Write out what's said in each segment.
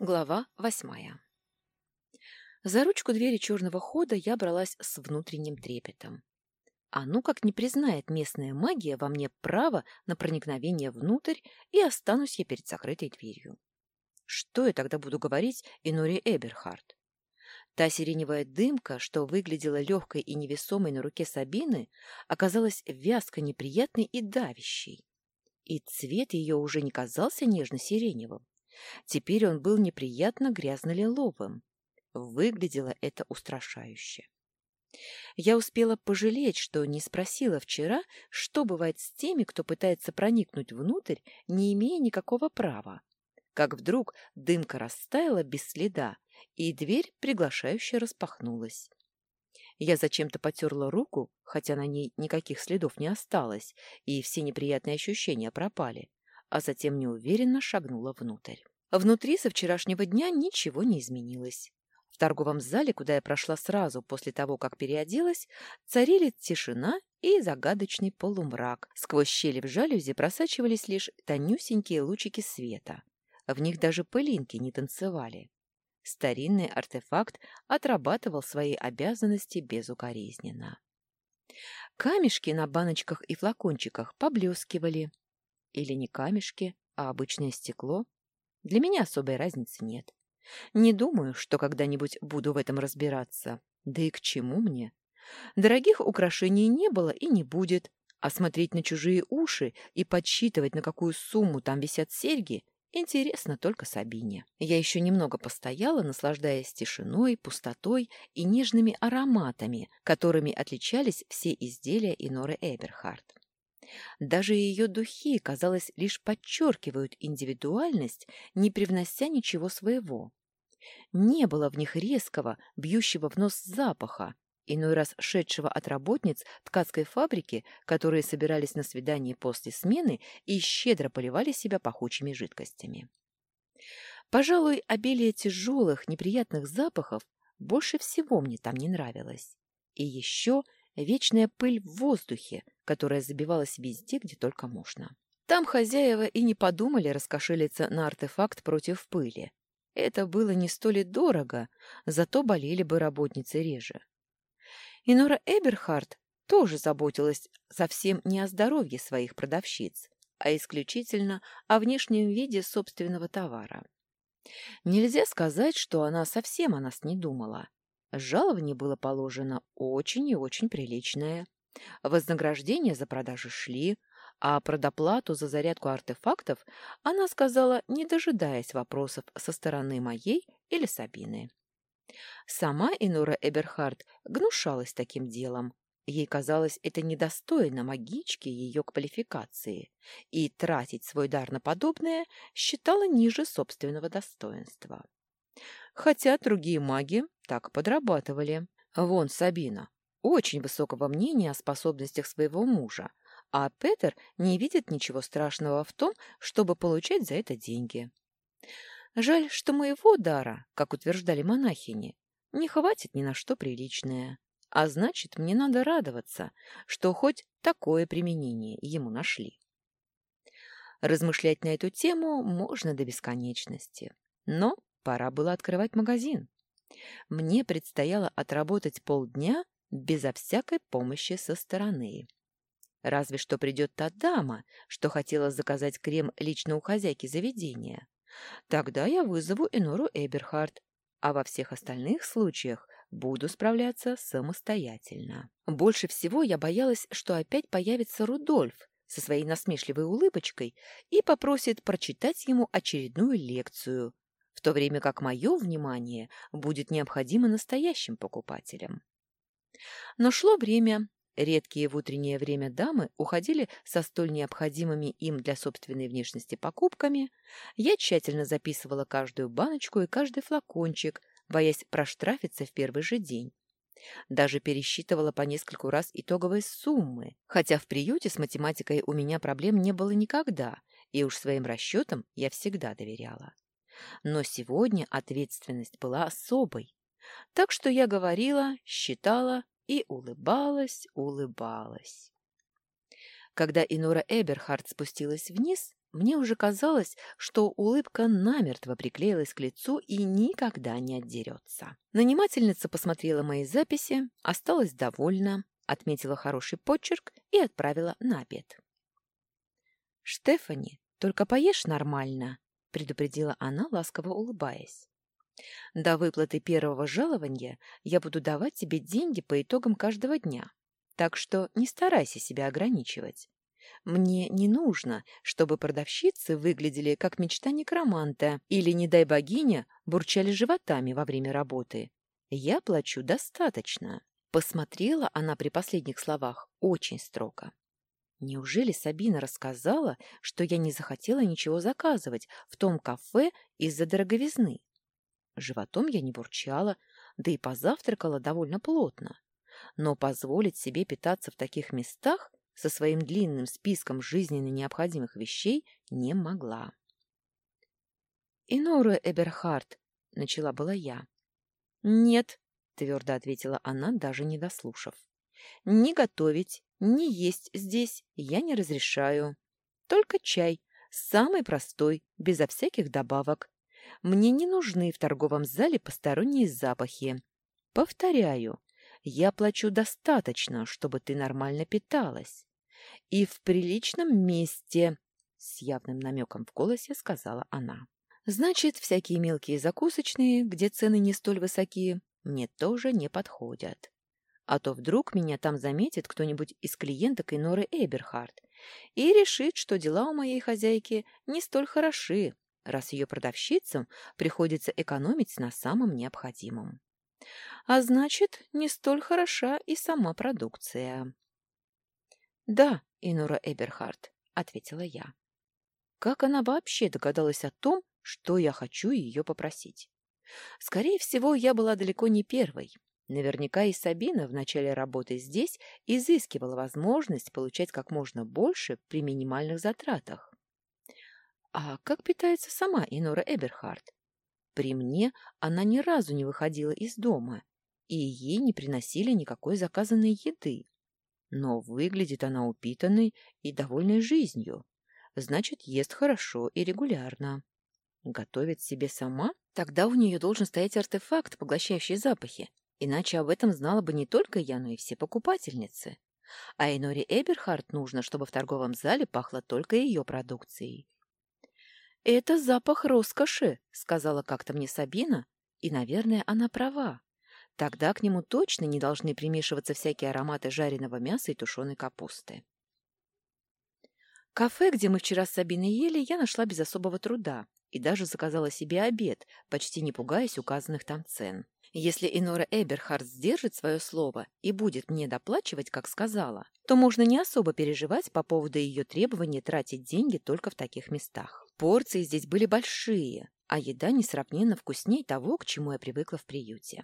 Глава восьмая. За ручку двери черного хода я бралась с внутренним трепетом. А ну как не признает местная магия во мне право на проникновение внутрь, и останусь я перед закрытой дверью. Что я тогда буду говорить Инори Эберхард? Та сиреневая дымка, что выглядела легкой и невесомой на руке Сабины, оказалась вязко неприятной и давящей. И цвет ее уже не казался нежно-сиреневым, Теперь он был неприятно грязно-лиловым. Выглядело это устрашающе. Я успела пожалеть, что не спросила вчера, что бывает с теми, кто пытается проникнуть внутрь, не имея никакого права. Как вдруг дымка растаяла без следа, и дверь приглашающе распахнулась. Я зачем-то потерла руку, хотя на ней никаких следов не осталось, и все неприятные ощущения пропали, а затем неуверенно шагнула внутрь. Внутри со вчерашнего дня ничего не изменилось. В торговом зале, куда я прошла сразу после того, как переоделась, царили тишина и загадочный полумрак. Сквозь щели в жалюзи просачивались лишь тонюсенькие лучики света. В них даже пылинки не танцевали. Старинный артефакт отрабатывал свои обязанности безукоризненно. Камешки на баночках и флакончиках поблескивали. Или не камешки, а обычное стекло. Для меня особой разницы нет. Не думаю, что когда-нибудь буду в этом разбираться. Да и к чему мне? Дорогих украшений не было и не будет, а смотреть на чужие уши и подсчитывать, на какую сумму там висят серьги, интересно только Сабине. Я еще немного постояла, наслаждаясь тишиной, пустотой и нежными ароматами, которыми отличались все изделия Иноры Эберхард. Даже ее духи, казалось, лишь подчеркивают индивидуальность, не привнося ничего своего. Не было в них резкого, бьющего в нос запаха, иной раз шедшего от работниц ткацкой фабрики, которые собирались на свидание после смены и щедро поливали себя пахучими жидкостями. Пожалуй, обилие тяжелых, неприятных запахов больше всего мне там не нравилось. И еще вечная пыль в воздухе, которая забивалась везде, где только можно. Там хозяева и не подумали раскошелиться на артефакт против пыли. Это было не столь дорого, зато болели бы работницы реже. И Нора Эберхард тоже заботилась совсем не о здоровье своих продавщиц, а исключительно о внешнем виде собственного товара. Нельзя сказать, что она совсем о нас не думала. Жалование было положено очень и очень приличное. Вознаграждения за продажи шли, а предоплату за зарядку артефактов она сказала, не дожидаясь вопросов со стороны моей или Сабины. Сама Инора Эберхард гнушалась таким делом. Ей казалось это недостойно магички ее квалификации, и тратить свой дар на подобное считала ниже собственного достоинства. Хотя другие маги так подрабатывали. Вон Сабина, очень высокого мнения о способностях своего мужа, а Петер не видит ничего страшного в том, чтобы получать за это деньги. Жаль, что моего дара, как утверждали монахини, не хватит ни на что приличное. А значит, мне надо радоваться, что хоть такое применение ему нашли. Размышлять на эту тему можно до бесконечности. Но пора было открывать магазин. Мне предстояло отработать полдня безо всякой помощи со стороны. Разве что придет та дама, что хотела заказать крем лично у хозяйки заведения. Тогда я вызову Энору Эберхард, а во всех остальных случаях буду справляться самостоятельно. Больше всего я боялась, что опять появится Рудольф со своей насмешливой улыбочкой и попросит прочитать ему очередную лекцию, в то время как мое внимание будет необходимо настоящим покупателям. Но шло время. Редкие в утреннее время дамы уходили со столь необходимыми им для собственной внешности покупками. Я тщательно записывала каждую баночку и каждый флакончик, боясь проштрафиться в первый же день. Даже пересчитывала по нескольку раз итоговые суммы, хотя в приюте с математикой у меня проблем не было никогда, и уж своим расчетам я всегда доверяла. Но сегодня ответственность была особой. Так что я говорила, считала и улыбалась, улыбалась. Когда Инора Эберхард спустилась вниз, Мне уже казалось, что улыбка намертво приклеилась к лицу и никогда не отдерется. Нанимательница посмотрела мои записи, осталась довольна, отметила хороший почерк и отправила на обед. «Штефани, только поешь нормально», — предупредила она, ласково улыбаясь. «До выплаты первого жалования я буду давать тебе деньги по итогам каждого дня, так что не старайся себя ограничивать. Мне не нужно, чтобы продавщицы выглядели как мечта некроманта или, не дай богиня, бурчали животами во время работы. Я плачу достаточно. Посмотрела она при последних словах очень строго. Неужели Сабина рассказала, что я не захотела ничего заказывать в том кафе из-за дороговизны? Животом я не бурчала, да и позавтракала довольно плотно. Но позволить себе питаться в таких местах со своим длинным списком жизненно необходимых вещей не могла. «Инора Эберхард», — начала была я. «Нет», — твердо ответила она, даже не дослушав. «Ни готовить, ни есть здесь я не разрешаю. Только чай, самый простой, безо всяких добавок. Мне не нужны в торговом зале посторонние запахи. Повторяю, я плачу достаточно, чтобы ты нормально питалась. И в приличном месте, с явным намеком в голосе сказала она. Значит, всякие мелкие закусочные, где цены не столь высокие, мне тоже не подходят. А то вдруг меня там заметит кто-нибудь из клиенток Иноры Эберхард и решит, что дела у моей хозяйки не столь хороши, раз ее продавщицам приходится экономить на самом необходимом. А значит, не столь хороша и сама продукция. «Да, Инура Эберхард», — ответила я. Как она вообще догадалась о том, что я хочу ее попросить? Скорее всего, я была далеко не первой. Наверняка и Сабина в начале работы здесь изыскивала возможность получать как можно больше при минимальных затратах. А как питается сама Инора Эберхард? При мне она ни разу не выходила из дома, и ей не приносили никакой заказанной еды. Но выглядит она упитанной и довольной жизнью. Значит, ест хорошо и регулярно. Готовит себе сама? Тогда у нее должен стоять артефакт, поглощающий запахи. Иначе об этом знала бы не только я, но и все покупательницы. А Эноре Эберхард нужно, чтобы в торговом зале пахло только ее продукцией. «Это запах роскоши», — сказала как-то мне Сабина, и, наверное, она права. Тогда к нему точно не должны примешиваться всякие ароматы жареного мяса и тушеной капусты. Кафе, где мы вчера с Сабиной ели, я нашла без особого труда и даже заказала себе обед, почти не пугаясь указанных там цен. Если Инора Эберхард сдержит свое слово и будет мне доплачивать, как сказала, то можно не особо переживать по поводу ее требования тратить деньги только в таких местах. Порции здесь были большие, а еда несравненно вкуснее того, к чему я привыкла в приюте.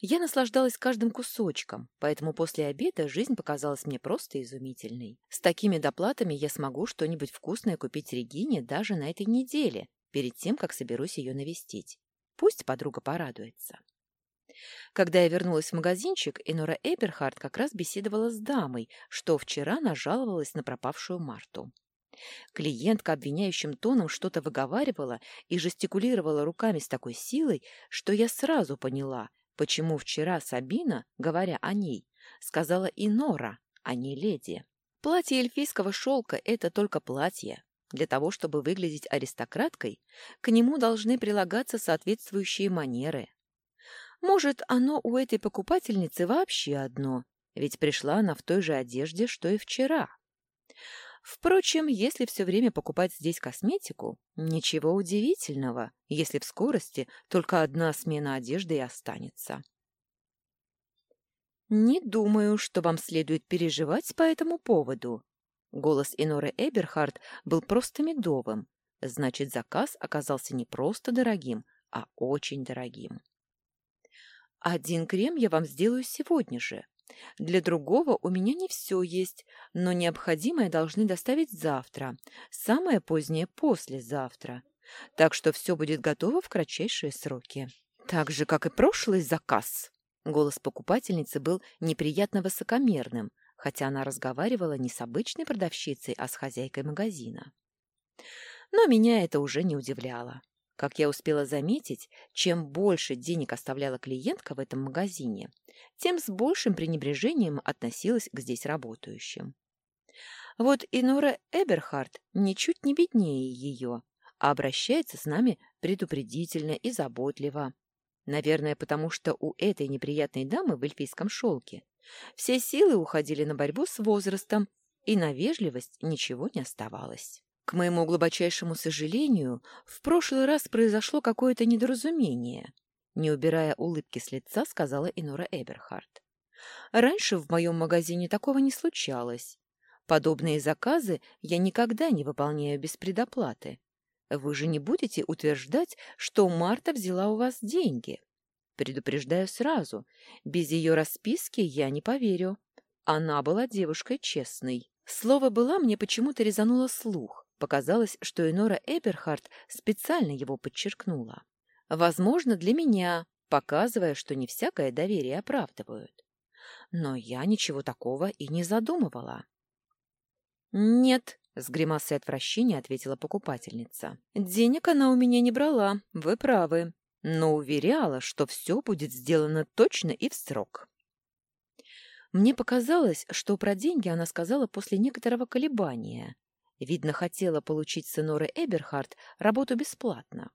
Я наслаждалась каждым кусочком, поэтому после обеда жизнь показалась мне просто изумительной. С такими доплатами я смогу что-нибудь вкусное купить Регине даже на этой неделе, перед тем, как соберусь ее навестить. Пусть подруга порадуется. Когда я вернулась в магазинчик, Энора Эберхард как раз беседовала с дамой, что вчера нажаловалась на пропавшую Марту. Клиентка обвиняющим тоном что-то выговаривала и жестикулировала руками с такой силой, что я сразу поняла, Почему вчера Сабина, говоря о ней, сказала и Нора, а не леди? Платье эльфийского шелка — это только платье. Для того, чтобы выглядеть аристократкой, к нему должны прилагаться соответствующие манеры. Может, оно у этой покупательницы вообще одно, ведь пришла она в той же одежде, что и вчера. Впрочем, если все время покупать здесь косметику, ничего удивительного, если в скорости только одна смена одежды и останется. «Не думаю, что вам следует переживать по этому поводу». Голос Иноры Эберхард был просто медовым. Значит, заказ оказался не просто дорогим, а очень дорогим. «Один крем я вам сделаю сегодня же. Для другого у меня не все есть, но необходимое должны доставить завтра, самое позднее послезавтра. Так что все будет готово в кратчайшие сроки. Так же, как и прошлый заказ. Голос покупательницы был неприятно высокомерным, хотя она разговаривала не с обычной продавщицей, а с хозяйкой магазина. Но меня это уже не удивляло. Как я успела заметить, чем больше денег оставляла клиентка в этом магазине, тем с большим пренебрежением относилась к здесь работающим. Вот и Нора Эберхард ничуть не беднее ее, а обращается с нами предупредительно и заботливо. Наверное, потому что у этой неприятной дамы в эльфийском шелке все силы уходили на борьбу с возрастом, и на вежливость ничего не оставалось. К моему глубочайшему сожалению, в прошлый раз произошло какое-то недоразумение. Не убирая улыбки с лица, сказала Инора Эберхард. Раньше в моем магазине такого не случалось. Подобные заказы я никогда не выполняю без предоплаты. Вы же не будете утверждать, что Марта взяла у вас деньги. Предупреждаю сразу, без ее расписки я не поверю. Она была девушкой честной. Слово «была» мне почему-то резануло слух. Показалось, что Энора Эберхард специально его подчеркнула. Возможно, для меня, показывая, что не всякое доверие оправдывают. Но я ничего такого и не задумывала. «Нет», — с гримасой отвращения ответила покупательница. «Денег она у меня не брала, вы правы, но уверяла, что все будет сделано точно и в срок». Мне показалось, что про деньги она сказала после некоторого колебания. Видно, хотела получить с Эноры Эберхард работу бесплатно.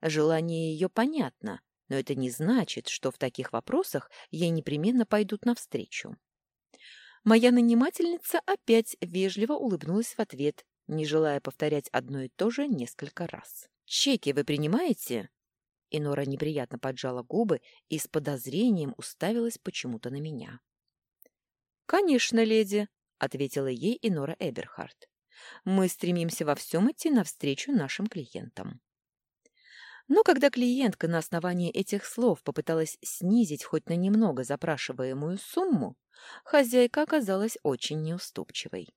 Желание ее понятно, но это не значит, что в таких вопросах ей непременно пойдут навстречу. Моя нанимательница опять вежливо улыбнулась в ответ, не желая повторять одно и то же несколько раз. «Чеки вы принимаете?» Инора неприятно поджала губы и с подозрением уставилась почему-то на меня. «Конечно, леди», — ответила ей Инора Эберхард. «Мы стремимся во всем идти навстречу нашим клиентам». Но когда клиентка на основании этих слов попыталась снизить хоть на немного запрашиваемую сумму, хозяйка оказалась очень неуступчивой.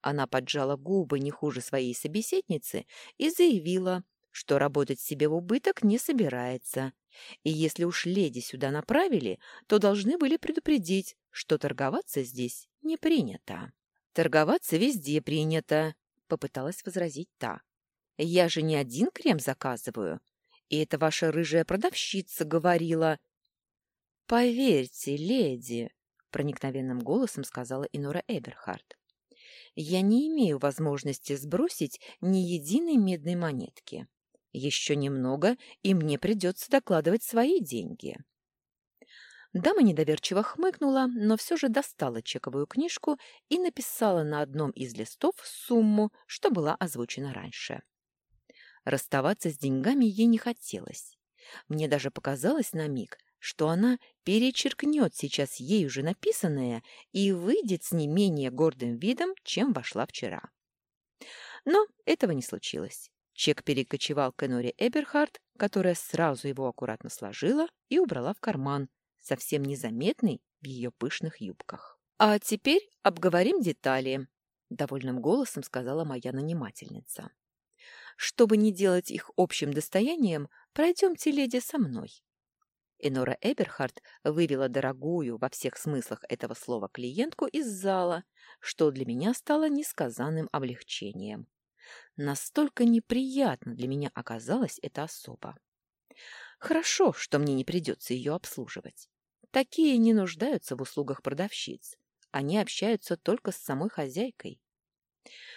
Она поджала губы не хуже своей собеседницы и заявила, что работать себе в убыток не собирается, и если уж леди сюда направили, то должны были предупредить, что торговаться здесь не принято. «Торговаться везде принято», — попыталась возразить та. «Я же не один крем заказываю, и это ваша рыжая продавщица говорила». «Поверьте, леди», — проникновенным голосом сказала Инора Эберхард, «я не имею возможности сбросить ни единой медной монетки. Еще немного, и мне придется докладывать свои деньги». Дама недоверчиво хмыкнула, но все же достала чековую книжку и написала на одном из листов сумму, что была озвучена раньше. Расставаться с деньгами ей не хотелось. Мне даже показалось на миг, что она перечеркнет сейчас ей уже написанное и выйдет с не менее гордым видом, чем вошла вчера. Но этого не случилось. Чек перекочевал к Эноре Эберхард, которая сразу его аккуратно сложила и убрала в карман, совсем незаметный в ее пышных юбках. «А теперь обговорим детали», — довольным голосом сказала моя нанимательница. «Чтобы не делать их общим достоянием, пройдемте, леди, со мной». Энора Эберхард вывела дорогую во всех смыслах этого слова клиентку из зала, что для меня стало несказанным облегчением. Настолько неприятно для меня оказалась эта особа. Хорошо, что мне не придется ее обслуживать. Такие не нуждаются в услугах продавщиц. Они общаются только с самой хозяйкой.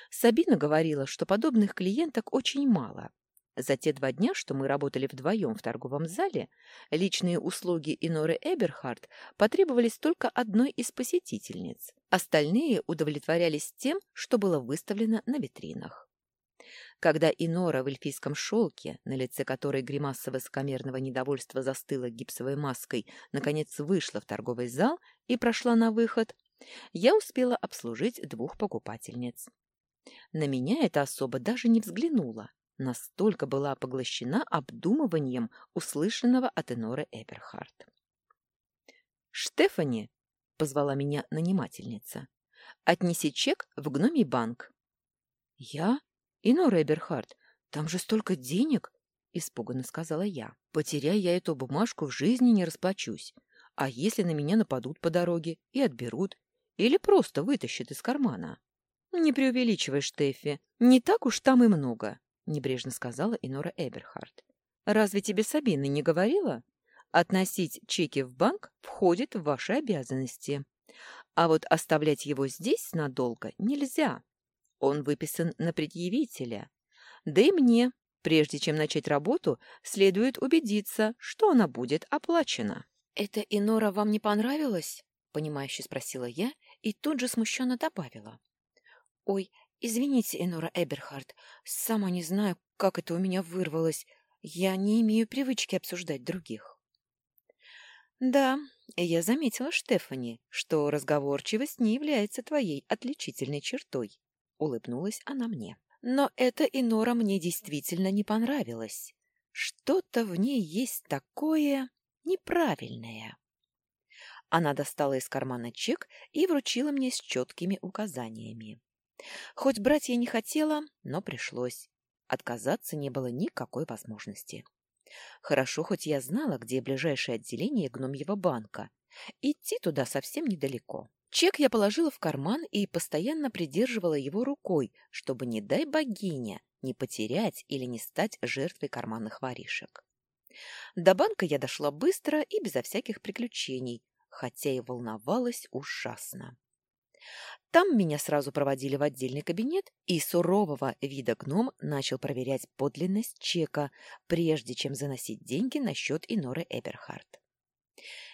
Сабина говорила, что подобных клиенток очень мало. За те два дня, что мы работали вдвоем в торговом зале, личные услуги Иноры Эберхард потребовались только одной из посетительниц. Остальные удовлетворялись тем, что было выставлено на витринах. Когда Инора в эльфийском шелке, на лице которой гримаса высокомерного недовольства застыла гипсовой маской, наконец вышла в торговый зал и прошла на выход, я успела обслужить двух покупательниц. На меня эта особа даже не взглянула, настолько была поглощена обдумыванием услышанного от Иноры Эберхард. «Штефани!» — позвала меня нанимательница. «Отнеси чек в гномий банк». «Я?» «Инора Эберхард, там же столько денег!» — испуганно сказала я. «Потеряя я эту бумажку, в жизни не расплачусь. А если на меня нападут по дороге и отберут? Или просто вытащат из кармана?» Не преувеличивай, Штеффи, не так уж там и много, небрежно сказала Инора Эберхард. Разве тебе Сабина не говорила? Относить чеки в банк входит в ваши обязанности. А вот оставлять его здесь надолго нельзя. Он выписан на предъявителя. Да и мне, прежде чем начать работу, следует убедиться, что она будет оплачена. «Это Инора вам не понравилось?» — понимающе спросила я и тут же смущенно добавила. «Ой, извините, Энора Эберхард, сама не знаю, как это у меня вырвалось. Я не имею привычки обсуждать других». «Да, я заметила, Штефани, что разговорчивость не является твоей отличительной чертой», — улыбнулась она мне. «Но эта Инора мне действительно не понравилась. Что-то в ней есть такое неправильное». Она достала из кармана чек и вручила мне с четкими указаниями. Хоть брать я не хотела, но пришлось. Отказаться не было никакой возможности. Хорошо, хоть я знала, где ближайшее отделение гномьего банка. Идти туда совсем недалеко. Чек я положила в карман и постоянно придерживала его рукой, чтобы, не дай богиня, не потерять или не стать жертвой карманных воришек. До банка я дошла быстро и безо всяких приключений, хотя и волновалась ужасно. Там меня сразу проводили в отдельный кабинет, и сурового вида гном начал проверять подлинность чека, прежде чем заносить деньги на счет Иноры Эберхард.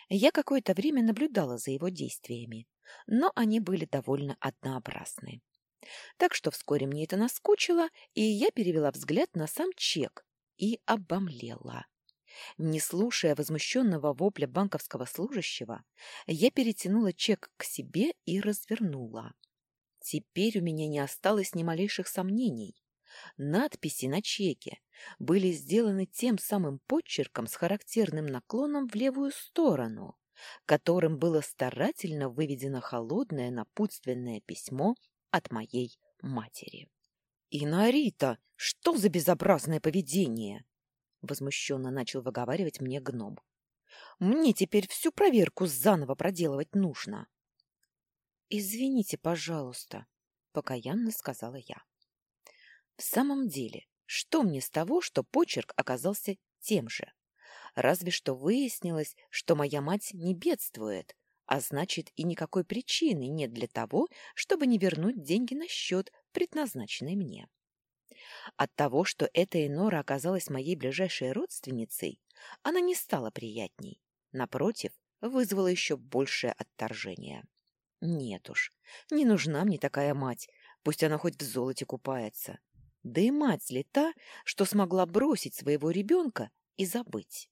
Я какое-то время наблюдала за его действиями, но они были довольно однообразны. Так что вскоре мне это наскучило, и я перевела взгляд на сам чек и обомлела. Не слушая возмущенного вопля банковского служащего, я перетянула чек к себе и развернула. Теперь у меня не осталось ни малейших сомнений. Надписи на чеке были сделаны тем самым подчерком с характерным наклоном в левую сторону, которым было старательно выведено холодное напутственное письмо от моей матери. «Инарита, что за безобразное поведение?» — возмущенно начал выговаривать мне гном. «Мне теперь всю проверку заново проделывать нужно». «Извините, пожалуйста», — покаянно сказала я. «В самом деле, что мне с того, что почерк оказался тем же? Разве что выяснилось, что моя мать не бедствует, а значит и никакой причины нет для того, чтобы не вернуть деньги на счет, предназначенный мне. От того, что эта Энора оказалась моей ближайшей родственницей, она не стала приятней. Напротив, вызвала еще большее отторжение. Нет уж, не нужна мне такая мать, пусть она хоть в золоте купается. Да и мать ли та, что смогла бросить своего ребенка и забыть?